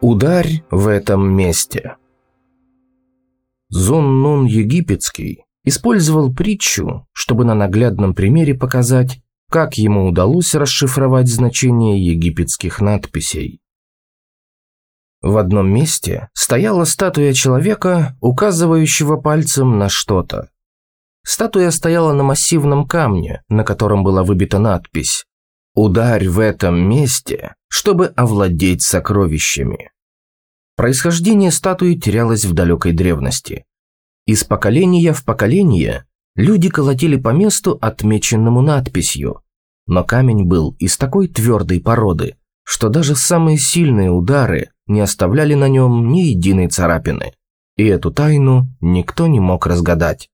Ударь в этом месте. Зуннун Египетский использовал притчу, чтобы на наглядном примере показать, как ему удалось расшифровать значение египетских надписей. В одном месте стояла статуя человека, указывающего пальцем на что-то. Статуя стояла на массивном камне, на котором была выбита надпись «Ударь в этом месте, чтобы овладеть сокровищами». Происхождение статуи терялось в далекой древности. Из поколения в поколение люди колотили по месту, отмеченному надписью, но камень был из такой твердой породы, что даже самые сильные удары не оставляли на нем ни единой царапины, и эту тайну никто не мог разгадать.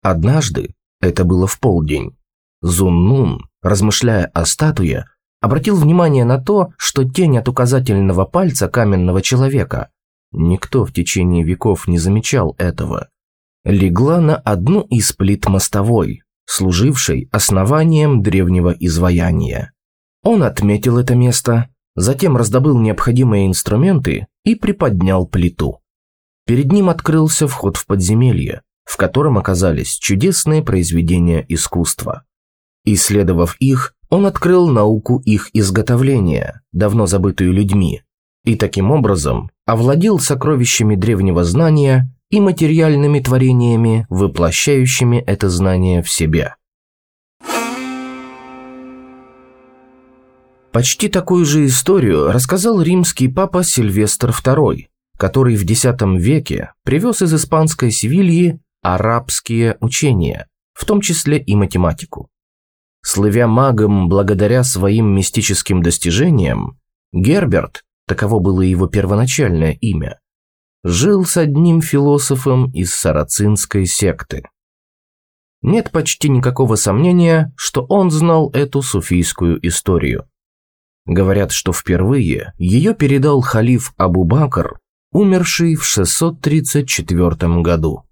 Однажды, это было в полдень, Зуннун, размышляя о статуе, обратил внимание на то, что тень от указательного пальца каменного человека, никто в течение веков не замечал этого, легла на одну из плит мостовой, служившей основанием древнего изваяния. Он отметил это место, затем раздобыл необходимые инструменты и приподнял плиту. Перед ним открылся вход в подземелье, в котором оказались чудесные произведения искусства. Исследовав их, он открыл науку их изготовления, давно забытую людьми, и таким образом овладел сокровищами древнего знания и материальными творениями, воплощающими это знание в себе. Почти такую же историю рассказал римский папа Сильвестр II, который в X веке привез из испанской Севильи арабские учения, в том числе и математику. Слывя магом благодаря своим мистическим достижениям, Герберт, таково было его первоначальное имя, жил с одним философом из сарацинской секты. Нет почти никакого сомнения, что он знал эту суфийскую историю. Говорят, что впервые ее передал халиф Абу Бакр, умерший в 634 году.